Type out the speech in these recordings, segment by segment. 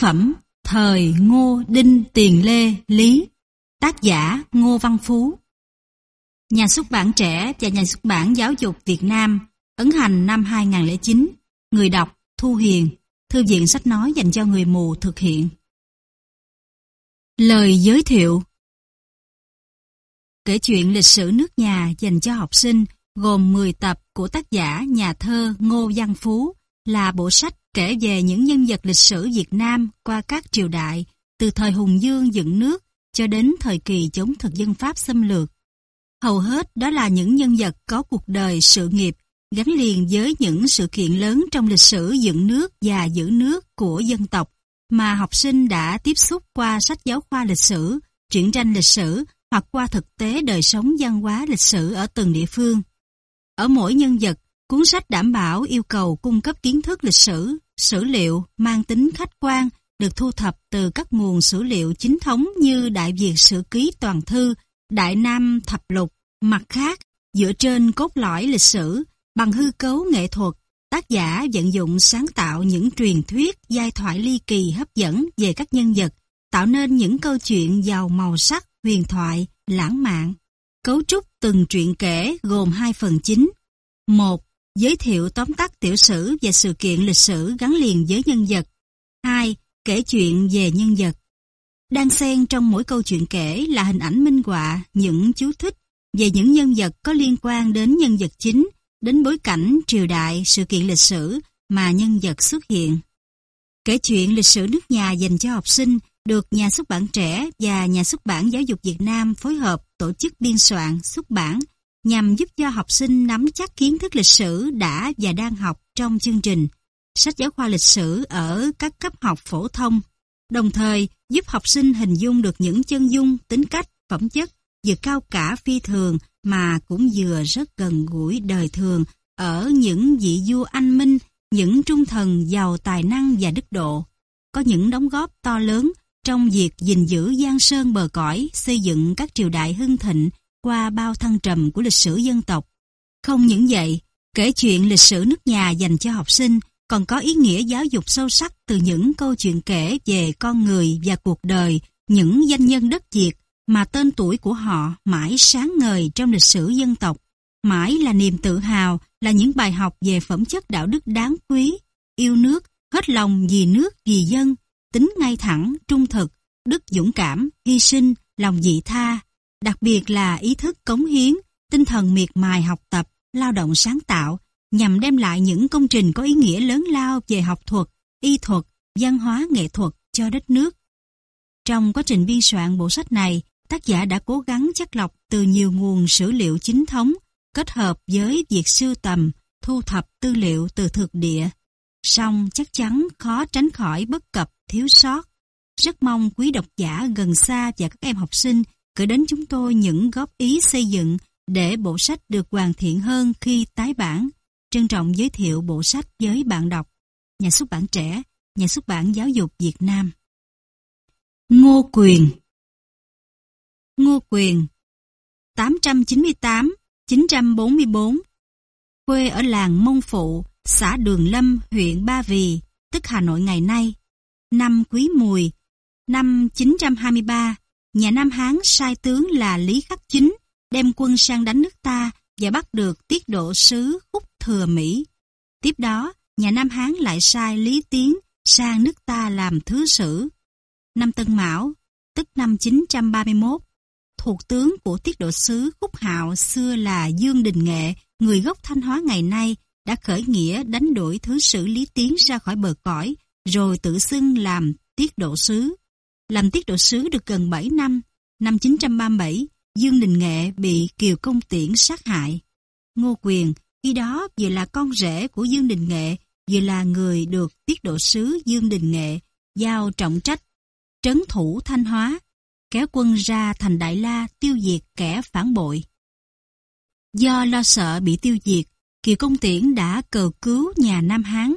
phẩm Thời Ngô Đinh Tiền Lê Lý, Tác giả Ngô Văn Phú. Nhà xuất bản trẻ và nhà xuất bản giáo dục Việt Nam, ấn hành năm 2009 Người đọc Thu Hiền, Thư viện sách nói dành cho người mù thực hiện. Lời giới thiệu. Kể chuyện lịch sử nước nhà dành cho học sinh gồm 10 tập của tác giả, nhà thơ Ngô Văn Phú là bộ sách kể về những nhân vật lịch sử Việt Nam qua các triều đại, từ thời Hùng Dương dựng nước cho đến thời kỳ chống thực dân Pháp xâm lược. Hầu hết đó là những nhân vật có cuộc đời sự nghiệp gắn liền với những sự kiện lớn trong lịch sử dựng nước và giữ nước của dân tộc mà học sinh đã tiếp xúc qua sách giáo khoa lịch sử, truyện tranh lịch sử hoặc qua thực tế đời sống văn hóa lịch sử ở từng địa phương. Ở mỗi nhân vật, cuốn sách đảm bảo yêu cầu cung cấp kiến thức lịch sử, sử liệu mang tính khách quan được thu thập từ các nguồn sử liệu chính thống như Đại Việt Sử Ký Toàn Thư, Đại Nam Thập Lục. Mặt khác, dựa trên cốt lõi lịch sử, bằng hư cấu nghệ thuật, tác giả vận dụng sáng tạo những truyền thuyết, giai thoại ly kỳ hấp dẫn về các nhân vật, tạo nên những câu chuyện giàu màu sắc, huyền thoại, lãng mạn. Cấu trúc từng truyện kể gồm hai phần chính. Một, giới thiệu tóm tắt tiểu sử và sự kiện lịch sử gắn liền với nhân vật. 2. Kể chuyện về nhân vật. Đang xen trong mỗi câu chuyện kể là hình ảnh minh họa, những chú thích về những nhân vật có liên quan đến nhân vật chính, đến bối cảnh, triều đại, sự kiện lịch sử mà nhân vật xuất hiện. Kể chuyện lịch sử nước nhà dành cho học sinh được nhà xuất bản trẻ và nhà xuất bản giáo dục Việt Nam phối hợp tổ chức biên soạn, xuất bản nhằm giúp cho học sinh nắm chắc kiến thức lịch sử đã và đang học trong chương trình sách giáo khoa lịch sử ở các cấp học phổ thông, đồng thời giúp học sinh hình dung được những chân dung, tính cách, phẩm chất vừa cao cả phi thường mà cũng vừa rất gần gũi đời thường ở những vị vua anh minh, những trung thần giàu tài năng và đức độ. Có những đóng góp to lớn trong việc gìn giữ giang sơn bờ cõi, xây dựng các triều đại hưng thịnh qua bao thăng trầm của lịch sử dân tộc. Không những vậy, kể chuyện lịch sử nước nhà dành cho học sinh còn có ý nghĩa giáo dục sâu sắc từ những câu chuyện kể về con người và cuộc đời những danh nhân đất Việt mà tên tuổi của họ mãi sáng ngời trong lịch sử dân tộc, mãi là niềm tự hào, là những bài học về phẩm chất đạo đức đáng quý, yêu nước, hết lòng vì nước, vì dân, tính ngay thẳng, trung thực, đức dũng cảm, hy sinh, lòng dị tha, đặc biệt là ý thức cống hiến, tinh thần miệt mài học tập, lao động sáng tạo, nhằm đem lại những công trình có ý nghĩa lớn lao về học thuật, y thuật, văn hóa nghệ thuật cho đất nước. Trong quá trình biên soạn bộ sách này, tác giả đã cố gắng chắc lọc từ nhiều nguồn sử liệu chính thống, kết hợp với việc sưu tầm, thu thập tư liệu từ thực địa. Song chắc chắn khó tránh khỏi bất cập, thiếu sót. Rất mong quý độc giả gần xa và các em học sinh gửi đến chúng tôi những góp ý xây dựng để bộ sách được hoàn thiện hơn khi tái bản. Trân trọng giới thiệu bộ sách với bạn đọc, nhà xuất bản trẻ, nhà xuất bản giáo dục Việt Nam. Ngô Quyền Ngô Quyền 898-944 Quê ở làng Mông Phụ, xã Đường Lâm, huyện Ba Vì, tức Hà Nội ngày nay. Năm Quý Mùi, năm 923, nhà Nam Hán sai tướng là Lý Khắc Chính đem quân sang đánh nước ta và bắt được tiết độ sứ Khúc Thừa Mỹ. Tiếp đó, nhà Nam Hán lại sai Lý Tiến sang nước ta làm thứ sử. Năm Tân Mão, tức năm 931, thuộc tướng của tiết độ sứ Khúc Hạo xưa là Dương Đình Nghệ, người gốc Thanh Hóa ngày nay, đã khởi nghĩa đánh đuổi thứ sử Lý Tiến ra khỏi bờ cõi, rồi tự xưng làm tiết độ sứ. Làm tiết độ sứ được gần 7 năm, năm 937, Dương Đình Nghệ bị Kiều Công Tiễn sát hại. Ngô Quyền khi đó vừa là con rể của Dương Đình Nghệ, vừa là người được tiết độ sứ Dương Đình Nghệ giao trọng trách trấn thủ Thanh Hóa, kéo quân ra thành Đại La tiêu diệt kẻ phản bội. Do lo sợ bị tiêu diệt, Kiều Công Tiễn đã cầu cứu nhà Nam Hán.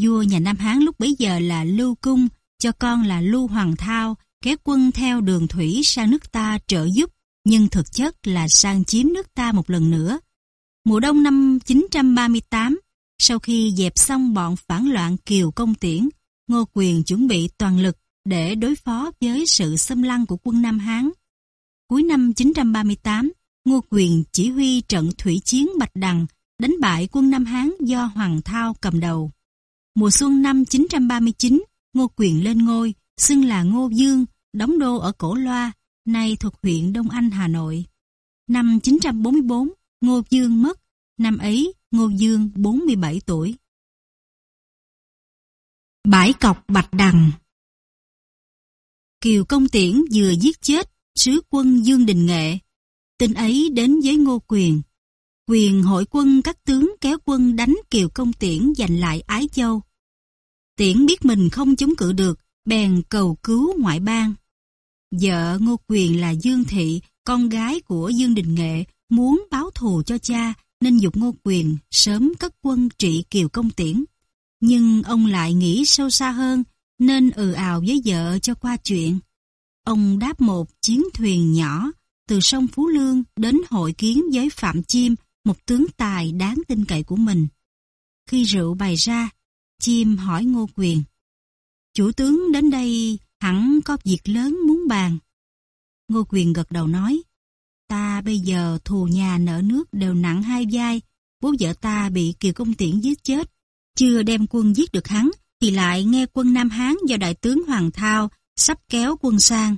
Vua nhà Nam Hán lúc bấy giờ là Lưu Cung, cho con là Lưu Hoàng Thao, kéo quân theo đường thủy sang nước ta trợ giúp, nhưng thực chất là sang chiếm nước ta một lần nữa. Mùa đông năm 938, sau khi dẹp xong bọn phản loạn Kiều Công Tiễn, Ngô Quyền chuẩn bị toàn lực để đối phó với sự xâm lăng của quân Nam Hán. Cuối năm 938, Ngô Quyền chỉ huy trận thủy chiến Bạch Đằng đánh bại quân Nam Hán do Hoàng Thao cầm đầu. Mùa xuân năm 939, Ngô Quyền lên ngôi, xưng là Ngô Dương, đóng đô ở Cổ Loa, nay thuộc huyện Đông Anh, Hà Nội. Năm 944, Ngô Dương mất, năm ấy Ngô Dương 47 tuổi. Bãi cọc Bạch Đằng Kiều Công Tiễn vừa giết chết sứ quân Dương Đình Nghệ. Tin ấy đến với Ngô Quyền. Quyền hội quân các tướng kéo quân đánh Kiều Công Tiễn giành lại Ái Châu. Tiễn biết mình không chống cự được, bèn cầu cứu ngoại bang. Vợ Ngô Quyền là Dương Thị, con gái của Dương Đình Nghệ, muốn báo thù cho cha nên dục Ngô Quyền sớm cất quân trị Kiều Công Tiễn. Nhưng ông lại nghĩ sâu xa hơn, nên ừ ào với vợ cho qua chuyện. Ông đáp một chiến thuyền nhỏ từ sông Phú Lương đến hội kiến với Phạm Chiêm, một tướng tài đáng tin cậy của mình. Khi rượu bày ra, chim hỏi Ngô Quyền. Chủ tướng đến đây hẳn có việc lớn muốn bàn. Ngô Quyền gật đầu nói, ta bây giờ thù nhà nợ nước đều nặng hai vai, bố vợ ta bị Kiều Công Tiễn giết chết, chưa đem quân giết được hắn, thì lại nghe quân Nam Hán do đại tướng Hoàng Thao sắp kéo quân sang.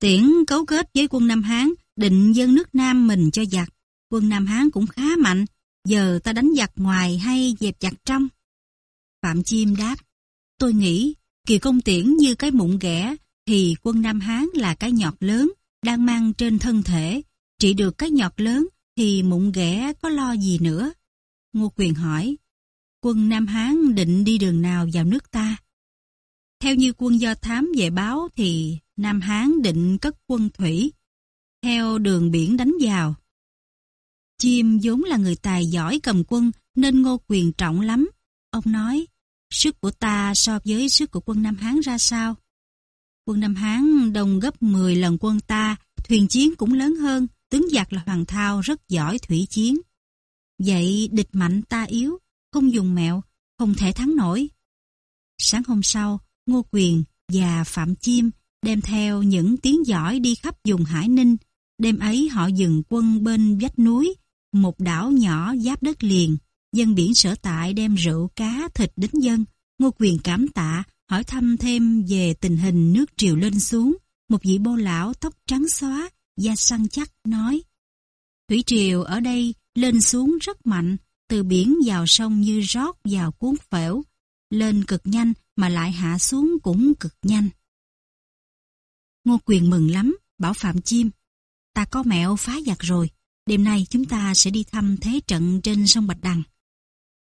Tiễn cấu kết với quân Nam Hán, định dân nước Nam mình cho giặc. Quân Nam Hán cũng khá mạnh, giờ ta đánh giặc ngoài hay dẹp giặc trong? Phạm Chiêm đáp, tôi nghĩ kỳ Công Tiễn như cái mụn ghẻ, thì quân Nam Hán là cái nhọt lớn, đang mang trên thân thể. Trị được cái nhọt lớn, thì mụn ghẻ có lo gì nữa? Ngô Quyền hỏi, quân Nam Hán định đi đường nào vào nước ta? Theo như quân do thám về báo thì Nam Hán định cất quân thủy, theo đường biển đánh vào. Chim vốn là người tài giỏi cầm quân nên ngô quyền trọng lắm. Ông nói, sức của ta so với sức của quân Nam Hán ra sao? Quân Nam Hán đông gấp 10 lần quân ta, thuyền chiến cũng lớn hơn, tướng giặc là Hoàng Thao rất giỏi thủy chiến. Vậy địch mạnh ta yếu, không dùng mẹo, không thể thắng nổi. Sáng hôm sau, Ngô Quyền và Phạm Chiêm đem theo những tiếng giỏi đi khắp vùng Hải Ninh. Đêm ấy họ dừng quân bên vách núi, một đảo nhỏ giáp đất liền. Dân biển sở tại đem rượu cá thịt đến dân. Ngô Quyền cảm tạ, hỏi thăm thêm về tình hình nước triều lên xuống. Một vị bô lão tóc trắng xóa, da săn chắc nói. Thủy triều ở đây lên xuống rất mạnh, từ biển vào sông như rót vào cuốn phễu, lên cực nhanh mà lại hạ xuống cũng cực nhanh. Ngô Quyền mừng lắm, bảo Phạm Chim Ta có mẹo phá giặc rồi, đêm nay chúng ta sẽ đi thăm thế trận trên sông Bạch Đằng.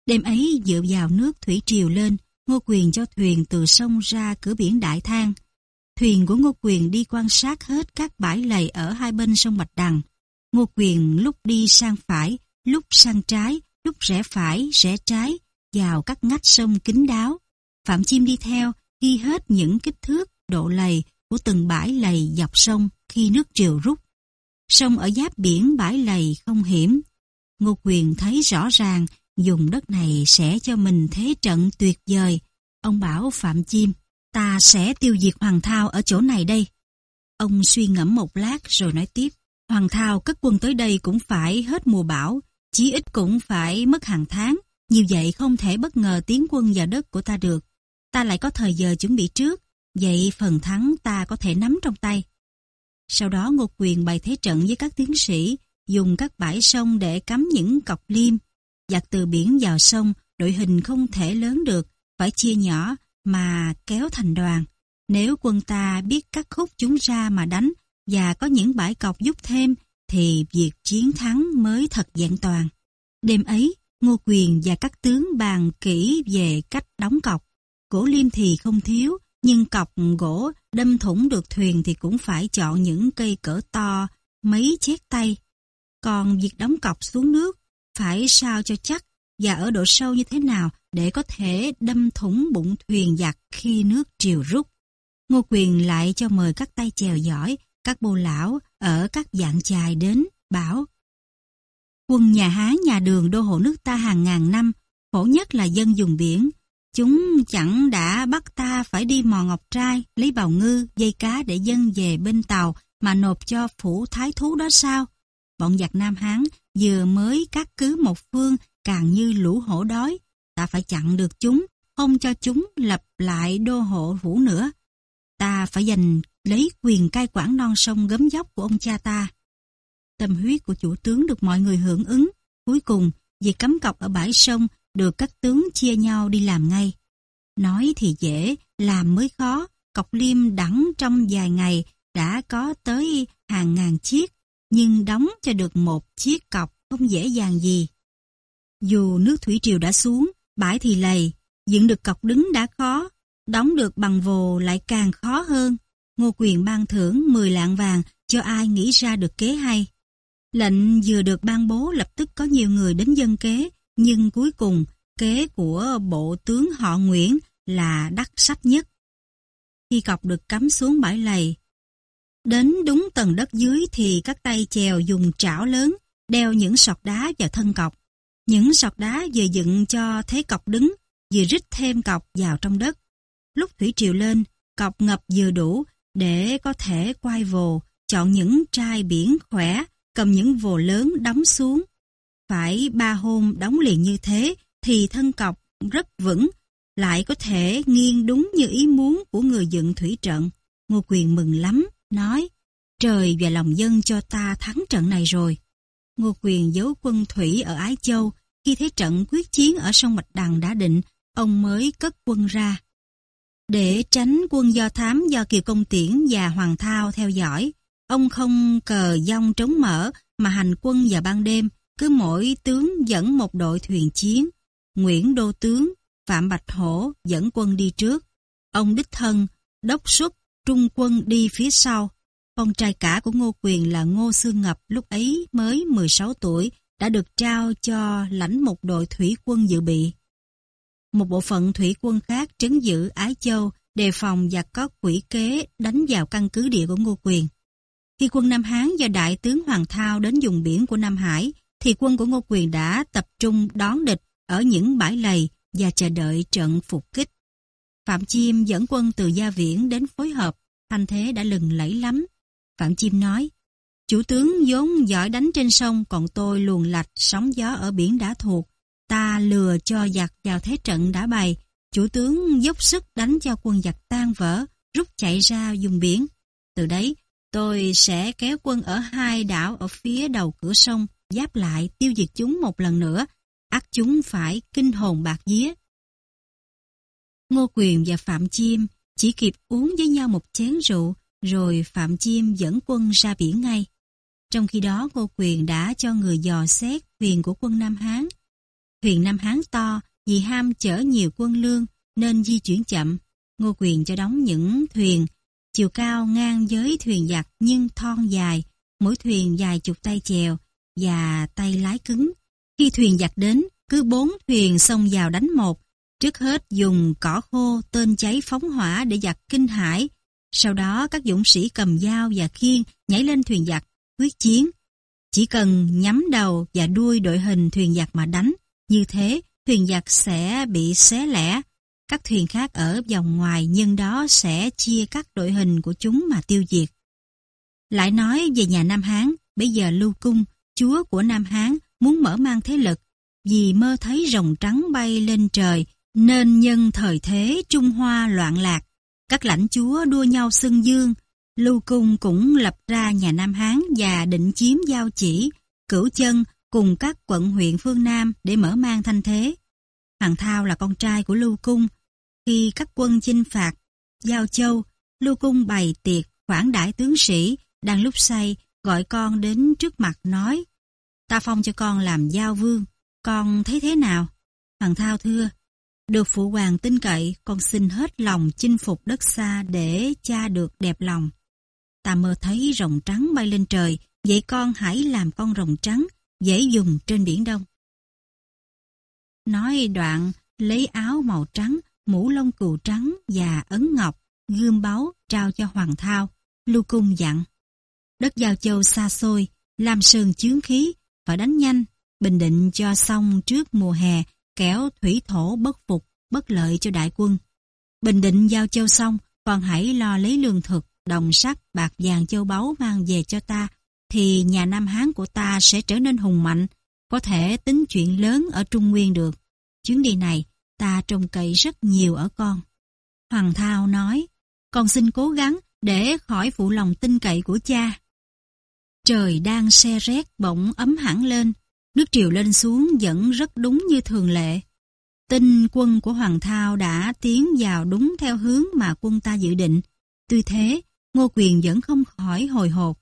Đêm ấy dựa vào nước thủy triều lên, Ngô Quyền cho thuyền từ sông ra cửa biển Đại Thang. Thuyền của Ngô Quyền đi quan sát hết các bãi lầy ở hai bên sông Bạch Đằng. Ngô Quyền lúc đi sang phải, lúc sang trái, lúc rẽ phải, rẽ trái, vào các ngách sông kín đáo. Phạm Chim đi theo, ghi hết những kích thước, độ lầy của từng bãi lầy dọc sông khi nước triều rút. Sông ở giáp biển bãi lầy không hiểm. Ngô Quyền thấy rõ ràng dùng đất này sẽ cho mình thế trận tuyệt vời. Ông bảo Phạm chim ta sẽ tiêu diệt Hoàng Thao ở chỗ này đây. Ông suy ngẫm một lát rồi nói tiếp, Hoàng Thao cất quân tới đây cũng phải hết mùa bão, chí ít cũng phải mất hàng tháng. Như vậy không thể bất ngờ tiến quân vào đất của ta được. Ta lại có thời giờ chuẩn bị trước, vậy phần thắng ta có thể nắm trong tay. Sau đó Ngô Quyền bày thế trận với các tiến sĩ, dùng các bãi sông để cắm những cọc liêm giặt từ biển vào sông, đội hình không thể lớn được, phải chia nhỏ mà kéo thành đoàn. Nếu quân ta biết cắt khúc chúng ra mà đánh và có những bãi cọc giúp thêm, thì việc chiến thắng mới thật vẹn toàn. Đêm ấy, Ngô Quyền và các tướng bàn kỹ về cách đóng cọc. Gỗ liêm thì không thiếu, nhưng cọc gỗ đâm thủng được thuyền thì cũng phải chọn những cây cỡ to, mấy chét tay. Còn việc đóng cọc xuống nước, phải sao cho chắc và ở độ sâu như thế nào để có thể đâm thủng bụng thuyền giặc khi nước triều rút. Ngô Quyền lại cho mời các tay chèo giỏi, các bô lão ở các dạng chài đến, bảo Quân nhà Hán nhà đường đô hộ nước ta hàng ngàn năm, khổ nhất là dân dùng biển. Chúng chẳng đã bắt ta phải đi mò ngọc trai, lấy bào ngư, dây cá để dân về bên tàu mà nộp cho phủ thái thú đó sao? Bọn giặc Nam Hán vừa mới cắt cứ một phương càng như lũ hổ đói. Ta phải chặn được chúng, không cho chúng lập lại đô hộ vũ nữa. Ta phải giành lấy quyền cai quản non sông gấm dốc của ông cha ta. Tâm huyết của chủ tướng được mọi người hưởng ứng. Cuối cùng, việc cấm cọc ở bãi sông được các tướng chia nhau đi làm ngay. Nói thì dễ, làm mới khó. Cọc liêm đẳng trong vài ngày đã có tới hàng ngàn chiếc, nhưng đóng cho được một chiếc cọc không dễ dàng gì. Dù nước thủy triều đã xuống, bãi thì lầy, dựng được cọc đứng đã khó, đóng được bằng vồ lại càng khó hơn. Ngô Quyền ban thưởng 10 lạng vàng cho ai nghĩ ra được kế hay. Lệnh vừa được ban bố lập tức có nhiều người đến dân kế, nhưng cuối cùng kế của bộ tướng họ Nguyễn là đắc sách nhất. Khi cọc được cắm xuống bãi lầy, đến đúng tầng đất dưới thì các tay chèo dùng trảo lớn đeo những sọt đá vào thân cọc. Những sọt đá vừa dựng cho thế cọc đứng, vừa rít thêm cọc vào trong đất. Lúc thủy triều lên, cọc ngập vừa đủ để có thể quay vồ, chọn những trai biển khỏe, cầm những vồ lớn đóng xuống. Phải ba hôm đóng liền như thế thì thân cọc rất vững, lại có thể nghiêng đúng như ý muốn của người dựng thủy trận. Ngô Quyền mừng lắm, nói, trời và lòng dân cho ta thắng trận này rồi. Ngô Quyền giấu quân thủy ở Ái Châu, khi thấy trận quyết chiến ở sông mạch Đằng đã định, ông mới cất quân ra. Để tránh quân do thám do Kiều Công Tiễn và Hoàng Thao theo dõi, ông không cờ dông trống mở mà hành quân vào ban đêm, cứ mỗi tướng dẫn một đội thuyền chiến. Nguyễn Đô Tướng, Phạm Bạch Hổ dẫn quân đi trước. Ông đích thân, đốc xuất, trung quân đi phía sau. Con trai cả của Ngô Quyền là Ngô Sương Ngập lúc ấy mới 16 tuổi, đã được trao cho lãnh một đội thủy quân dự bị. Một bộ phận thủy quân khác trấn giữ Ái Châu, đề phòng và có quỷ kế đánh vào căn cứ địa của Ngô Quyền. Khi quân Nam Hán do Đại tướng Hoàng Thao đến vùng biển của Nam Hải, thì quân của Ngô Quyền đã tập trung đón địch ở những bãi lầy và chờ đợi trận phục kích. Phạm Chiêm dẫn quân từ Gia Viễn đến phối hợp, thanh thế đã lừng lẫy lắm. Phạm Chiêm nói, chủ tướng vốn giỏi đánh trên sông, còn tôi luồn lạch sóng gió ở biển đã thuộc. Ta lừa cho giặc vào thế trận đã bày, chủ tướng dốc sức đánh cho quân giặc tan vỡ, rút chạy ra dùng biển. Từ đấy, tôi sẽ kéo quân ở hai đảo ở phía đầu cửa sông, giáp lại tiêu diệt chúng một lần nữa, ắt chúng phải kinh hồn bạc vía. Ngô Quyền và Phạm Chiêm chỉ kịp uống với nhau một chén rượu, rồi Phạm Chiêm dẫn quân ra biển ngay. Trong khi đó Ngô Quyền đã cho người dò xét thuyền của quân Nam Hán. Thuyền Nam Hán to vì ham chở nhiều quân lương nên di chuyển chậm. Ngô Quyền cho đóng những thuyền chiều cao ngang với thuyền giặc nhưng thon dài, mỗi thuyền dài chục tay chèo và tay lái cứng. Khi thuyền giặc đến, cứ bốn thuyền xông vào đánh một. Trước hết dùng cỏ khô, tên cháy phóng hỏa để giặc kinh hải. Sau đó các dũng sĩ cầm dao và khiên nhảy lên thuyền giặc, quyết chiến. Chỉ cần nhắm đầu và đuôi đội hình thuyền giặc mà đánh, như thế thuyền giặc sẽ bị xé lẻ. Các thuyền khác ở vòng ngoài nhân đó sẽ chia các đội hình của chúng mà tiêu diệt. Lại nói về nhà Nam Hán, bây giờ Lưu Cung, chúa của Nam Hán, muốn mở mang thế lực, vì mơ thấy rồng trắng bay lên trời, nên nhân thời thế Trung Hoa loạn lạc. Các lãnh chúa đua nhau xưng dương, Lưu Cung cũng lập ra nhà Nam Hán và định chiếm giao chỉ, cửu chân cùng các quận huyện phương Nam để mở mang thanh thế. Hoàng Thao là con trai của Lưu Cung. Khi các quân chinh phạt Giao Châu, Lưu Cung bày tiệc khoản đãi tướng sĩ, đang lúc say gọi con đến trước mặt nói Ta phong cho con làm giao vương, con thấy thế nào? Hoàng Thao thưa, được phụ hoàng tin cậy, con xin hết lòng chinh phục đất xa để cha được đẹp lòng. Ta mơ thấy rồng trắng bay lên trời, vậy con hãy làm con rồng trắng, dễ dùng trên biển đông. Nói đoạn, lấy áo màu trắng, mũ lông cừu trắng và ấn ngọc, gươm báu trao cho Hoàng Thao. Lưu Cung dặn. Đất Giao Châu xa xôi, làm sơn chướng khí, phải đánh nhanh, bình định cho xong trước mùa hè, kéo thủy thổ bất phục, bất lợi cho đại quân. Bình định giao châu xong, còn hãy lo lấy lương thực, đồng sắt, bạc vàng châu báu mang về cho ta, thì nhà Nam Hán của ta sẽ trở nên hùng mạnh, có thể tính chuyện lớn ở Trung Nguyên được. Chuyến đi này, ta trông cậy rất nhiều ở con. Hoàng Thao nói, con xin cố gắng để khỏi phụ lòng tin cậy của cha. Trời đang xe rét bỗng ấm hẳn lên, nước triều lên xuống vẫn rất đúng như thường lệ. Tinh quân của Hoàng Thao đã tiến vào đúng theo hướng mà quân ta dự định. Tuy thế, Ngô Quyền vẫn không khỏi hồi hộp.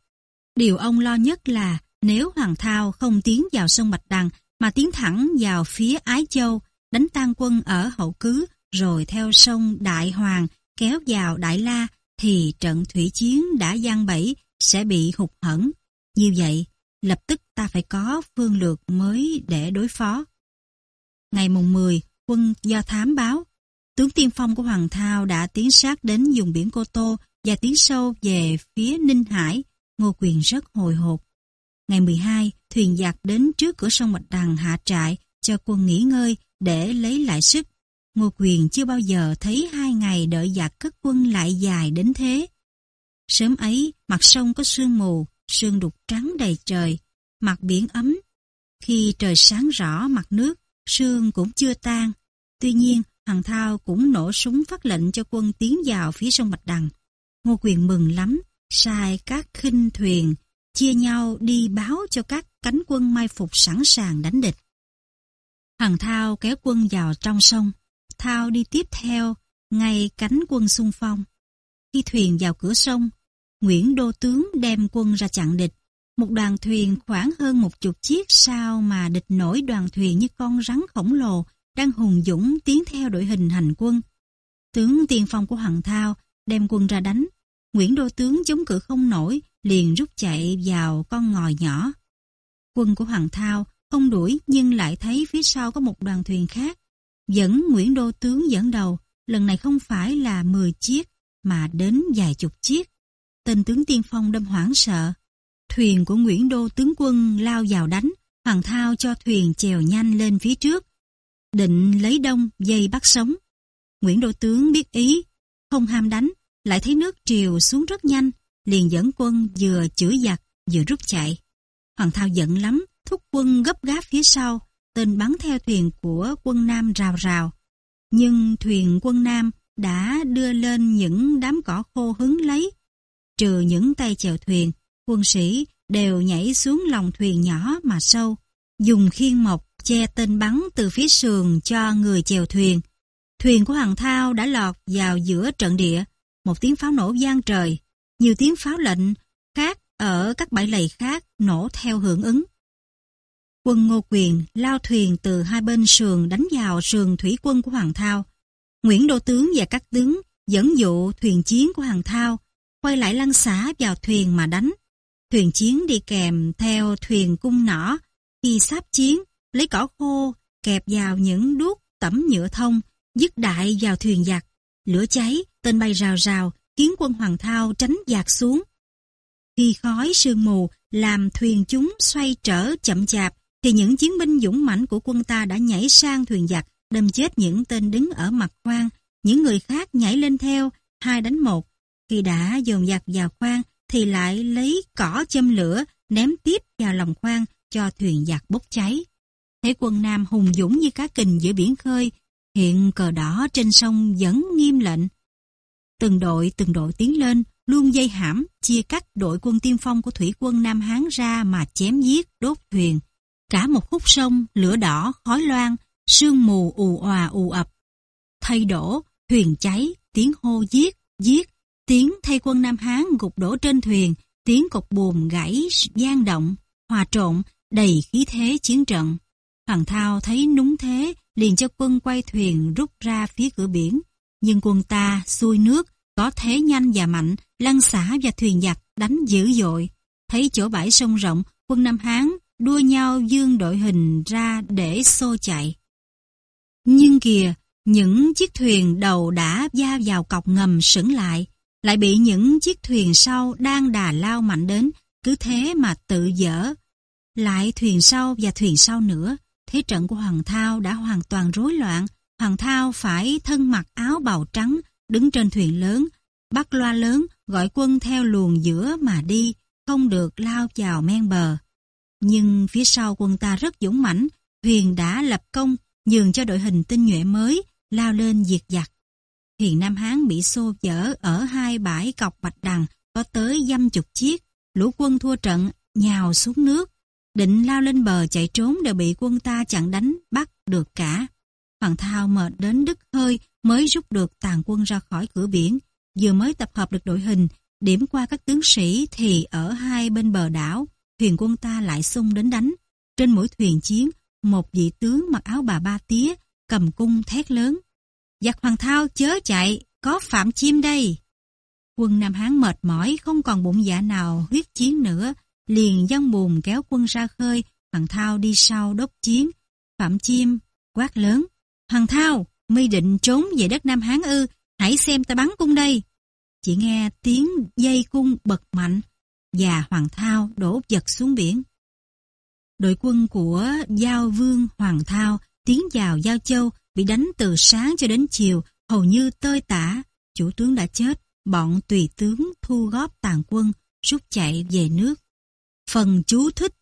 Điều ông lo nhất là nếu Hoàng Thao không tiến vào sông Bạch Đằng mà tiến thẳng vào phía Ái Châu, đánh tan quân ở hậu cứ, rồi theo sông Đại Hoàng kéo vào Đại La, thì trận thủy chiến đã gian bẫy sẽ bị hụt hẫng. Như vậy, lập tức ta phải có phương lược mới để đối phó. Ngày mùng 10, quân do thám báo, tướng tiên phong của Hoàng Thao đã tiến sát đến vùng biển Cô Tô và tiến sâu về phía Ninh Hải, Ngô Quyền rất hồi hộp. Ngày 12, thuyền giặc đến trước cửa sông Bạch Đằng hạ trại cho quân nghỉ ngơi để lấy lại sức. Ngô Quyền chưa bao giờ thấy hai ngày đợi giặc cất quân lại dài đến thế. Sớm ấy, mặt sông có sương mù, sương đục trắng đầy trời, mặt biển ấm. Khi trời sáng rõ mặt nước, sương cũng chưa tan. Tuy nhiên, hằng Thao cũng nổ súng phát lệnh cho quân tiến vào phía sông Bạch Đằng. Ngô Quyền mừng lắm, sai các khinh thuyền, chia nhau đi báo cho các cánh quân mai phục sẵn sàng đánh địch. hằng Thao kéo quân vào trong sông, Thao đi tiếp theo, ngay cánh quân xung phong. Khi thuyền vào cửa sông, Nguyễn Đô Tướng đem quân ra chặn địch. Một đoàn thuyền khoảng hơn một chục chiếc sao mà địch nổi đoàn thuyền như con rắn khổng lồ đang hùng dũng tiến theo đội hình hành quân. Tướng tiên phong của Hoàng Thao đem quân ra đánh. Nguyễn Đô Tướng chống cự không nổi, liền rút chạy vào con ngòi nhỏ. Quân của Hoàng Thao không đuổi nhưng lại thấy phía sau có một đoàn thuyền khác. Dẫn Nguyễn Đô Tướng dẫn đầu, lần này không phải là 10 chiếc mà đến vài chục chiếc. Tên tướng tiên phong đâm hoảng sợ. Thuyền của Nguyễn Đô tướng quân lao vào đánh, Hoàng Thao cho thuyền chèo nhanh lên phía trước. Định lấy đông dây bắt sống. Nguyễn Đô tướng biết ý, không ham đánh, lại thấy nước triều xuống rất nhanh, liền dẫn quân vừa chửi giặc vừa rút chạy. Hoàng Thao giận lắm, thúc quân gấp gáp phía sau, tên bắn theo thuyền của quân Nam rào rào. Nhưng thuyền quân Nam đã đưa lên những đám cỏ khô hứng lấy. Trừ những tay chèo thuyền, quân sĩ đều nhảy xuống lòng thuyền nhỏ mà sâu, dùng khiên mộc che tên bắn từ phía sườn cho người chèo thuyền. Thuyền của Hoàng Thao đã lọt vào giữa trận địa, một tiếng pháo nổ gian trời, nhiều tiếng pháo lệnh khác ở các bãi lầy khác nổ theo hưởng ứng. Quân Ngô Quyền lao thuyền từ hai bên sườn đánh vào sườn thủy quân của Hoàng Thao. Nguyễn Đô Tướng và các tướng dẫn dụ thuyền chiến của Hoàng Thao quay lại lăn xả vào thuyền mà đánh. Thuyền chiến đi kèm theo thuyền cung nỏ, khi sáp chiến, lấy cỏ khô, kẹp vào những đuốc tẩm nhựa thông, dứt đại vào thuyền giặc. Lửa cháy, tên bay rào rào, khiến quân Hoàng Thao tránh giạt xuống. Khi khói sương mù làm thuyền chúng xoay trở chậm chạp, thì những chiến binh dũng mãnh của quân ta đã nhảy sang thuyền giặc, đâm chết những tên đứng ở mặt khoang. Những người khác nhảy lên theo, hai đánh một. Khi đã dồn giặc vào khoang, thì lại lấy cỏ châm lửa, ném tiếp vào lòng khoang cho thuyền giặc bốc cháy. Thế quân Nam hùng dũng như cá kình giữa biển khơi, hiện cờ đỏ trên sông vẫn nghiêm lệnh. Từng đội từng đội tiến lên, luôn dây hãm, chia cắt đội quân tiên phong của thủy quân Nam Hán ra mà chém giết, đốt thuyền. Cả một khúc sông, lửa đỏ, khói loang, sương mù ù òa ù ập. Thay đổ, thuyền cháy, tiếng hô giết, giết, tiếng thay quân Nam Hán gục đổ trên thuyền, tiếng cột buồm gãy, gian động, hòa trộn, đầy khí thế chiến trận. Hoàng Thao thấy núng thế, liền cho quân quay thuyền rút ra phía cửa biển. Nhưng quân ta xuôi nước, có thế nhanh và mạnh, lăn xả và thuyền giặc đánh dữ dội. Thấy chỗ bãi sông rộng, quân Nam Hán đua nhau dương đội hình ra để xô chạy. Nhưng kìa, những chiếc thuyền đầu đã va vào cọc ngầm sững lại, lại bị những chiếc thuyền sau đang đà lao mạnh đến, cứ thế mà tự dở. Lại thuyền sau và thuyền sau nữa, thế trận của Hoàng Thao đã hoàn toàn rối loạn, Hoàng Thao phải thân mặc áo bào trắng, đứng trên thuyền lớn, bắt loa lớn gọi quân theo luồng giữa mà đi, không được lao vào men bờ. Nhưng phía sau quân ta rất dũng mãnh, thuyền đã lập công nhường cho đội hình tinh nhuệ mới lao lên diệt giặc. Thuyền Nam Hán bị xô chở ở hai bãi cọc bạch đằng có tới dăm chục chiếc, lũ quân thua trận nhào xuống nước, định lao lên bờ chạy trốn đều bị quân ta chặn đánh bắt được cả. Hoàng Thao mệt đến đứt hơi mới rút được tàn quân ra khỏi cửa biển, vừa mới tập hợp được đội hình, điểm qua các tướng sĩ thì ở hai bên bờ đảo, thuyền quân ta lại xung đến đánh. Trên mỗi thuyền chiến, một vị tướng mặc áo bà ba tía, cầm cung thét lớn. Giặc Hoàng Thao chớ chạy, có Phạm Chim đây. Quân Nam Hán mệt mỏi, không còn bụng dạ nào huyết chiến nữa, liền dâng bùm kéo quân ra khơi, Hoàng Thao đi sau đốc chiến. Phạm Chim quát lớn, Hoàng Thao, mi định trốn về đất Nam Hán ư, hãy xem ta bắn cung đây. Chỉ nghe tiếng dây cung bật mạnh, và Hoàng Thao đổ giật xuống biển. Đội quân của Giao Vương Hoàng Thao tiến vào Giao Châu bị đánh từ sáng cho đến chiều, hầu như tơi tả. Chủ tướng đã chết, bọn tùy tướng thu góp tàn quân, rút chạy về nước. Phần chú thích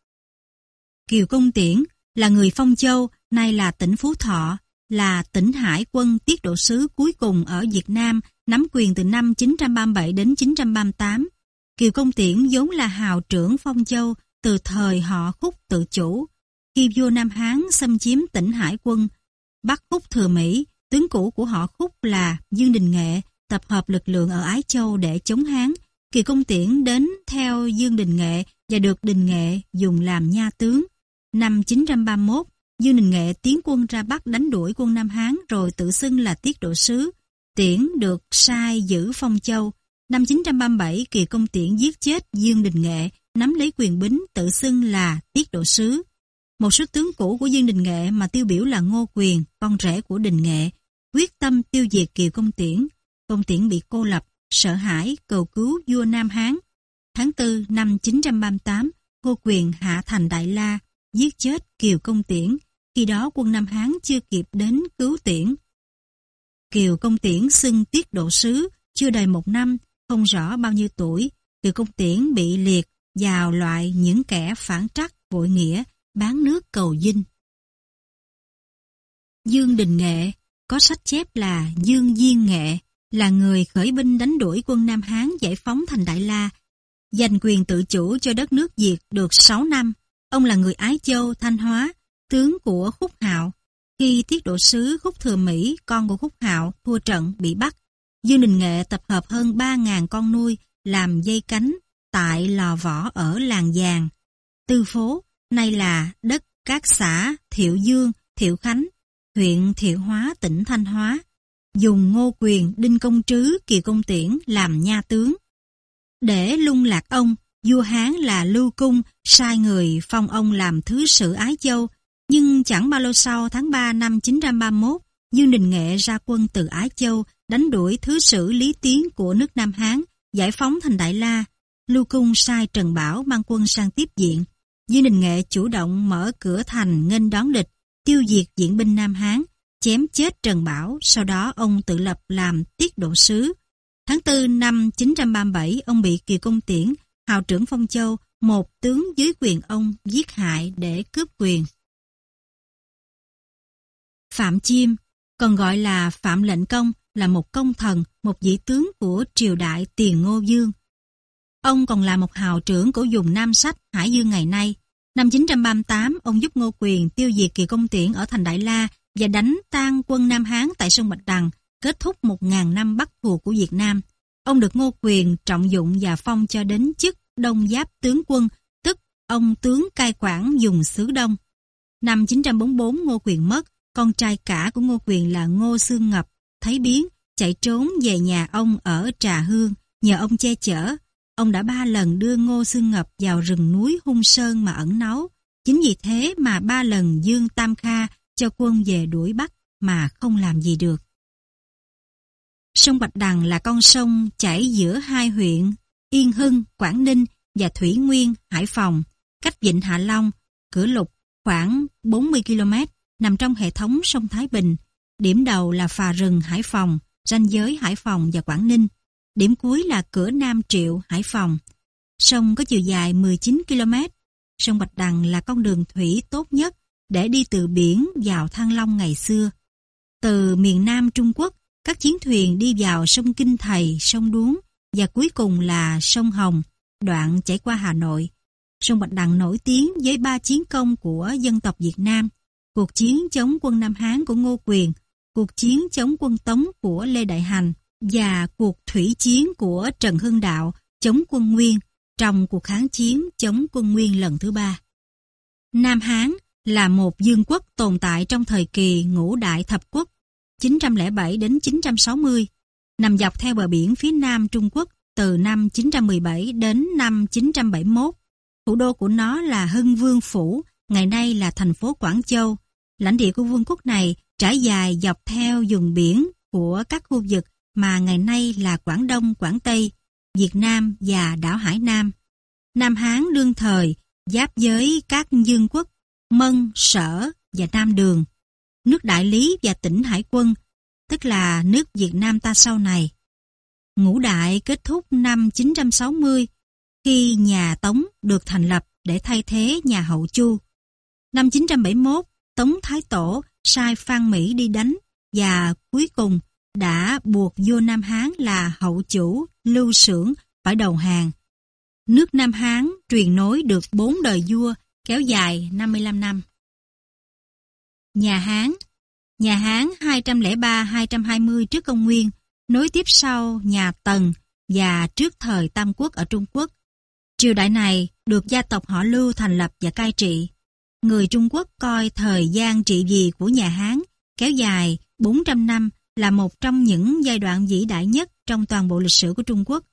Kiều Công Tiễn là người Phong Châu, nay là tỉnh Phú Thọ, là tỉnh hải quân tiết độ sứ cuối cùng ở Việt Nam, nắm quyền từ năm 937 đến 938. Kiều Công Tiễn vốn là hào trưởng Phong Châu từ thời họ khúc tự chủ. Khi vua Nam Hán xâm chiếm tỉnh hải quân, bắt Úc thừa Mỹ, tướng cũ của họ khúc là Dương Đình Nghệ, tập hợp lực lượng ở Ái Châu để chống Hán. Kỳ Công Tiễn đến theo Dương Đình Nghệ và được Đình Nghệ dùng làm nha tướng. Năm 931, Dương Đình Nghệ tiến quân ra Bắc đánh đuổi quân Nam Hán rồi tự xưng là tiết độ sứ. Tiễn được sai giữ Phong Châu. Năm 937, Kỳ Công Tiễn giết chết Dương Đình Nghệ, nắm lấy quyền bính tự xưng là tiết độ sứ. Một số tướng cũ của Dương Đình Nghệ mà tiêu biểu là Ngô Quyền, con rể của Đình Nghệ, quyết tâm tiêu diệt Kiều Công Tiễn. Công Tiễn bị cô lập, sợ hãi, cầu cứu vua Nam Hán. Tháng 4 năm 938, Ngô Quyền hạ thành Đại La, giết chết Kiều Công Tiễn. Khi đó quân Nam Hán chưa kịp đến cứu Tiễn. Kiều Công Tiễn xưng tiết độ sứ, chưa đầy một năm, không rõ bao nhiêu tuổi. Kiều Công Tiễn bị liệt vào loại những kẻ phản trắc, vội nghĩa, bán nước cầu dinh. Dương Đình Nghệ có sách chép là Dương Diên Nghệ, là người khởi binh đánh đuổi quân Nam Hán giải phóng thành Đại La, giành quyền tự chủ cho đất nước Việt được 6 năm. Ông là người Ái Châu, Thanh Hóa, tướng của Khúc Hạo. Khi tiết độ sứ Khúc Thừa Mỹ, con của Khúc Hạo, thua trận bị bắt, Dương Đình Nghệ tập hợp hơn 3.000 con nuôi làm dây cánh tại lò võ ở làng Giàng. Tư phố, nay là đất các xã Thiệu Dương, Thiệu Khánh, huyện Thiệu Hóa, tỉnh Thanh Hóa, dùng Ngô Quyền, Đinh Công Trứ, Kỳ Công Tiễn làm nha tướng. Để lung lạc ông, vua Hán là Lưu Cung sai người phong ông làm thứ sử Ái Châu, nhưng chẳng bao lâu sau tháng 3 năm 931, Dương Đình Nghệ ra quân từ Ái Châu đánh đuổi thứ sử Lý Tiến của nước Nam Hán, giải phóng thành Đại La. Lưu Cung sai Trần Bảo mang quân sang tiếp diện. Dương Đình Nghệ chủ động mở cửa thành nghênh đón địch, tiêu diệt diễn binh Nam Hán, chém chết Trần Bảo, sau đó ông tự lập làm tiết độ sứ. Tháng 4 năm 937, ông bị Kiều Công Tiễn, hào trưởng Phong Châu, một tướng dưới quyền ông giết hại để cướp quyền. Phạm Chiêm, còn gọi là Phạm Lệnh Công, là một công thần, một vị tướng của triều đại Tiền Ngô Dương. Ông còn là một hào trưởng của dùng Nam Sách Hải Dương ngày nay. Năm 938, ông giúp Ngô Quyền tiêu diệt kỳ công tiễn ở thành Đại La và đánh tan quân Nam Hán tại sông Bạch Đằng, kết thúc 1.000 năm bắt thuộc của Việt Nam. Ông được Ngô Quyền trọng dụng và phong cho đến chức Đông Giáp tướng quân, tức ông tướng cai quản dùng xứ Đông. Năm 944 Ngô Quyền mất, con trai cả của Ngô Quyền là Ngô Sương Ngập, thấy biến, chạy trốn về nhà ông ở Trà Hương, nhờ ông che chở. Ông đã ba lần đưa Ngô Sương Ngập vào rừng núi Hung Sơn mà ẩn náu. Chính vì thế mà ba lần Dương Tam Kha cho quân về đuổi bắt mà không làm gì được. Sông Bạch Đằng là con sông chảy giữa hai huyện Yên Hưng, Quảng Ninh và Thủy Nguyên, Hải Phòng, cách Vịnh Hạ Long, Cửa Lục khoảng 40 km, nằm trong hệ thống sông Thái Bình. Điểm đầu là phà rừng Hải Phòng, ranh giới Hải Phòng và Quảng Ninh. Điểm cuối là cửa Nam Triệu, Hải Phòng. Sông có chiều dài 19 km. Sông Bạch Đằng là con đường thủy tốt nhất để đi từ biển vào Thăng Long ngày xưa. Từ miền Nam Trung Quốc, các chiến thuyền đi vào sông Kinh Thầy, sông Đuống và cuối cùng là sông Hồng, đoạn chảy qua Hà Nội. Sông Bạch Đằng nổi tiếng với ba chiến công của dân tộc Việt Nam, cuộc chiến chống quân Nam Hán của Ngô Quyền, cuộc chiến chống quân Tống của Lê Đại Hành và cuộc thủy chiến của Trần Hưng Đạo chống quân Nguyên trong cuộc kháng chiến chống quân Nguyên lần thứ ba. Nam Hán là một dương quốc tồn tại trong thời kỳ ngũ đại thập quốc 907 đến 960, nằm dọc theo bờ biển phía nam Trung Quốc từ năm 917 đến năm 971. Thủ đô của nó là Hưng Vương Phủ, ngày nay là thành phố Quảng Châu. Lãnh địa của vương quốc này trải dài dọc theo vùng biển của các khu vực mà ngày nay là Quảng Đông, Quảng Tây, Việt Nam và đảo Hải Nam. Nam Hán đương thời giáp giới các dương quốc Mân, Sở và Nam Đường, nước Đại Lý và tỉnh Hải quân, tức là nước Việt Nam ta sau này. Ngũ Đại kết thúc năm 960 khi nhà Tống được thành lập để thay thế nhà Hậu Chu. Năm 971, Tống Thái Tổ sai Phan Mỹ đi đánh và cuối cùng đã buộc vua Nam Hán là hậu chủ Lưu Sưởng phải đầu hàng. Nước Nam Hán truyền nối được bốn đời vua kéo dài 55 năm. Nhà Hán Nhà Hán 203-220 trước công nguyên, nối tiếp sau nhà Tần và trước thời Tam Quốc ở Trung Quốc. Triều đại này được gia tộc họ Lưu thành lập và cai trị. Người Trung Quốc coi thời gian trị vì của nhà Hán kéo dài 400 năm là một trong những giai đoạn vĩ đại nhất trong toàn bộ lịch sử của Trung Quốc.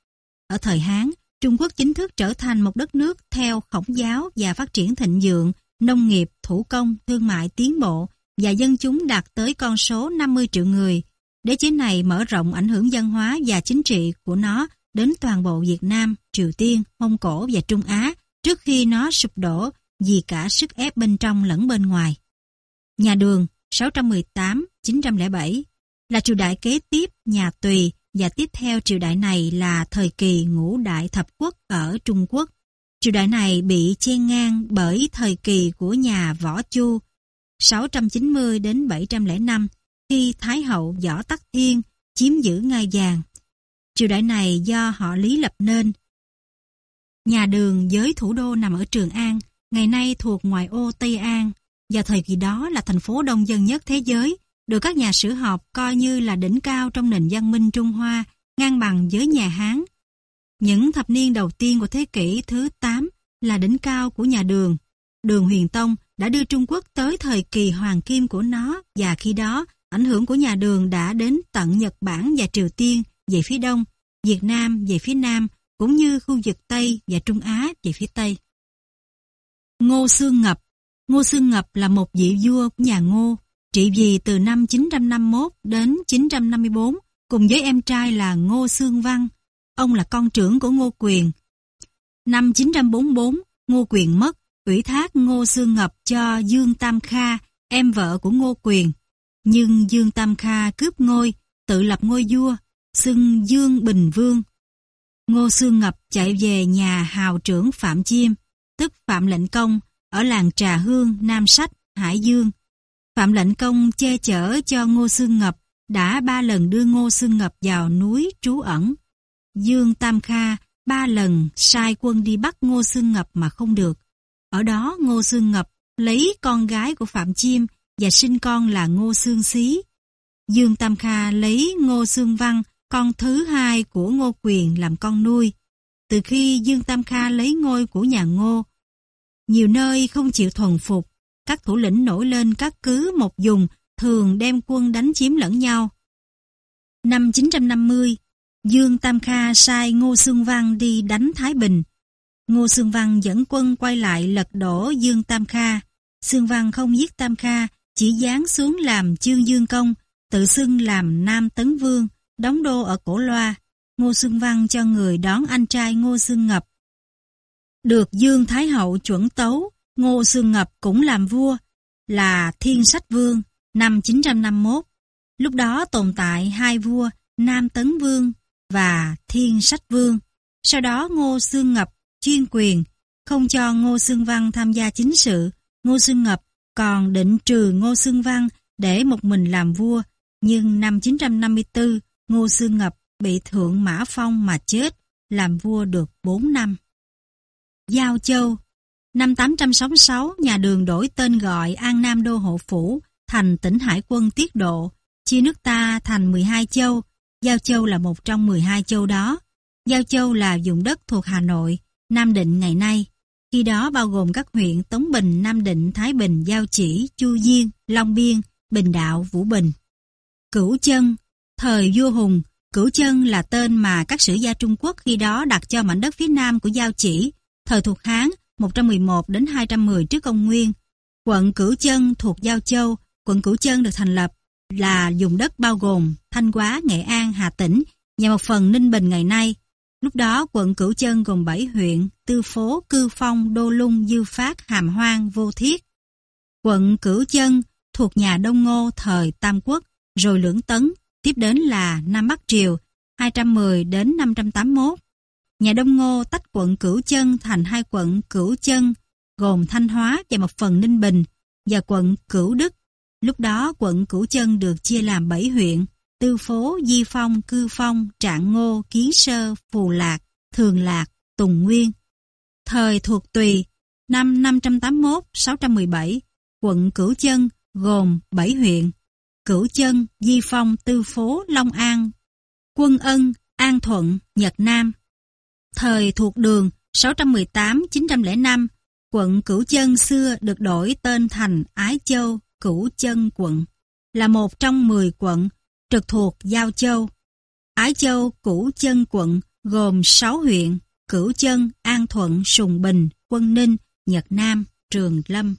Ở thời Hán, Trung Quốc chính thức trở thành một đất nước theo khổng giáo và phát triển thịnh vượng, nông nghiệp, thủ công, thương mại tiến bộ và dân chúng đạt tới con số 50 triệu người. Đế chế này mở rộng ảnh hưởng văn hóa và chính trị của nó đến toàn bộ Việt Nam, Triều Tiên, Mông Cổ và Trung Á trước khi nó sụp đổ vì cả sức ép bên trong lẫn bên ngoài. Nhà đường 618-907 là triều đại kế tiếp nhà Tùy và tiếp theo triều đại này là thời kỳ ngũ đại thập quốc ở Trung Quốc. Triều đại này bị chen ngang bởi thời kỳ của nhà Võ Chu 690 đến 705 khi Thái hậu Võ Tắc Thiên chiếm giữ ngai vàng. Triều đại này do họ Lý lập nên. Nhà đường với thủ đô nằm ở Trường An, ngày nay thuộc ngoại ô Tây An, và thời kỳ đó là thành phố đông dân nhất thế giới, được các nhà sử học coi như là đỉnh cao trong nền văn minh Trung Hoa, ngang bằng với nhà Hán. Những thập niên đầu tiên của thế kỷ thứ 8 là đỉnh cao của nhà đường. Đường Huyền Tông đã đưa Trung Quốc tới thời kỳ hoàng kim của nó và khi đó ảnh hưởng của nhà đường đã đến tận Nhật Bản và Triều Tiên về phía đông, Việt Nam về phía nam cũng như khu vực Tây và Trung Á về phía Tây. Ngô Xương Ngập Ngô Xương Ngập là một vị vua của nhà Ngô, trị vì từ năm 951 đến 954 cùng với em trai là Ngô Sương Văn. Ông là con trưởng của Ngô Quyền. Năm 944, Ngô Quyền mất, ủy thác Ngô Sương Ngập cho Dương Tam Kha, em vợ của Ngô Quyền. Nhưng Dương Tam Kha cướp ngôi, tự lập ngôi vua, xưng Dương Bình Vương. Ngô Sương Ngập chạy về nhà hào trưởng Phạm Chiêm, tức Phạm Lệnh Công, ở làng Trà Hương, Nam Sách, Hải Dương. Phạm Lệnh Công che chở cho Ngô Sương Ngập đã ba lần đưa Ngô Sương Ngập vào núi trú ẩn. Dương Tam Kha ba lần sai quân đi bắt Ngô Sương Ngập mà không được. Ở đó Ngô Sương Ngập lấy con gái của Phạm Chiêm và sinh con là Ngô Sương Xí. Dương Tam Kha lấy Ngô Sương Văn, con thứ hai của Ngô Quyền làm con nuôi. Từ khi Dương Tam Kha lấy ngôi của nhà Ngô, nhiều nơi không chịu thuần phục, các thủ lĩnh nổi lên các cứ một vùng thường đem quân đánh chiếm lẫn nhau. Năm 950, Dương Tam Kha sai Ngô Xương Văn đi đánh Thái Bình. Ngô Xương Văn dẫn quân quay lại lật đổ Dương Tam Kha. Xương Văn không giết Tam Kha, chỉ dán xuống làm Chương Dương Công, tự xưng làm Nam Tấn Vương, đóng đô ở Cổ Loa. Ngô Xương Văn cho người đón anh trai Ngô Xương Ngập. Được Dương Thái Hậu chuẩn tấu, Ngô Sương Ngập cũng làm vua, là Thiên Sách Vương, năm 951. Lúc đó tồn tại hai vua Nam Tấn Vương và Thiên Sách Vương. Sau đó Ngô Sương Ngập chuyên quyền, không cho Ngô Sương Văn tham gia chính sự. Ngô Sương Ngập còn định trừ Ngô Sương Văn để một mình làm vua. Nhưng năm 954, Ngô Sương Ngập bị Thượng Mã Phong mà chết, làm vua được 4 năm. Giao Châu Năm 866, nhà đường đổi tên gọi An Nam Đô Hộ Phủ thành tỉnh Hải quân tiết độ, chia nước ta thành 12 châu. Giao Châu là một trong 12 châu đó. Giao Châu là vùng đất thuộc Hà Nội, Nam Định ngày nay. Khi đó bao gồm các huyện Tống Bình, Nam Định, Thái Bình, Giao Chỉ, Chu Diên, Long Biên, Bình Đạo, Vũ Bình. Cửu Chân Thời vua Hùng, Cửu Chân là tên mà các sử gia Trung Quốc khi đó đặt cho mảnh đất phía nam của Giao Chỉ. Thời thuộc Hán, 111 đến 210 trước công nguyên. Quận Cửu Chân thuộc Giao Châu, quận Cửu Chân được thành lập là dùng đất bao gồm Thanh Hóa, Nghệ An, Hà Tĩnh và một phần Ninh Bình ngày nay. Lúc đó quận Cửu Chân gồm 7 huyện, Tư Phố, Cư Phong, Đô Lung, Dư Phát, Hàm Hoang, Vô Thiết. Quận Cửu Chân thuộc nhà Đông Ngô thời Tam Quốc, rồi Lưỡng Tấn, tiếp đến là Nam Bắc Triều 210 đến 581. Nhà Đông Ngô tách quận Cửu Chân thành hai quận Cửu Chân, gồm Thanh Hóa và một phần Ninh Bình, và quận Cửu Đức. Lúc đó quận Cửu Chân được chia làm 7 huyện, Tư Phố, Di Phong, Cư Phong, Trạng Ngô, Kiến Sơ, Phù Lạc, Thường Lạc, Tùng Nguyên. Thời thuộc tùy, năm 581-617, quận Cửu Chân gồm 7 huyện, Cửu Chân, Di Phong, Tư Phố, Long An, Quân Ân, An Thuận, Nhật Nam. Thời thuộc đường 618-905, quận Cửu Chân xưa được đổi tên thành Ái Châu, Cửu Chân quận, là một trong 10 quận trực thuộc Giao Châu. Ái Châu, Cửu Chân quận gồm 6 huyện, Cửu Chân, An Thuận, Sùng Bình, Quân Ninh, Nhật Nam, Trường Lâm.